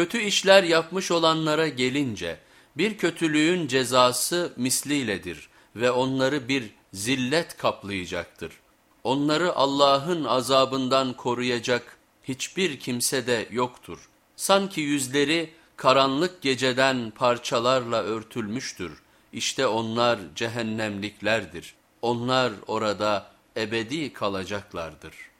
Kötü işler yapmış olanlara gelince bir kötülüğün cezası misliyledir ve onları bir zillet kaplayacaktır. Onları Allah'ın azabından koruyacak hiçbir kimse de yoktur. Sanki yüzleri karanlık geceden parçalarla örtülmüştür. İşte onlar cehennemliklerdir. Onlar orada ebedi kalacaklardır.''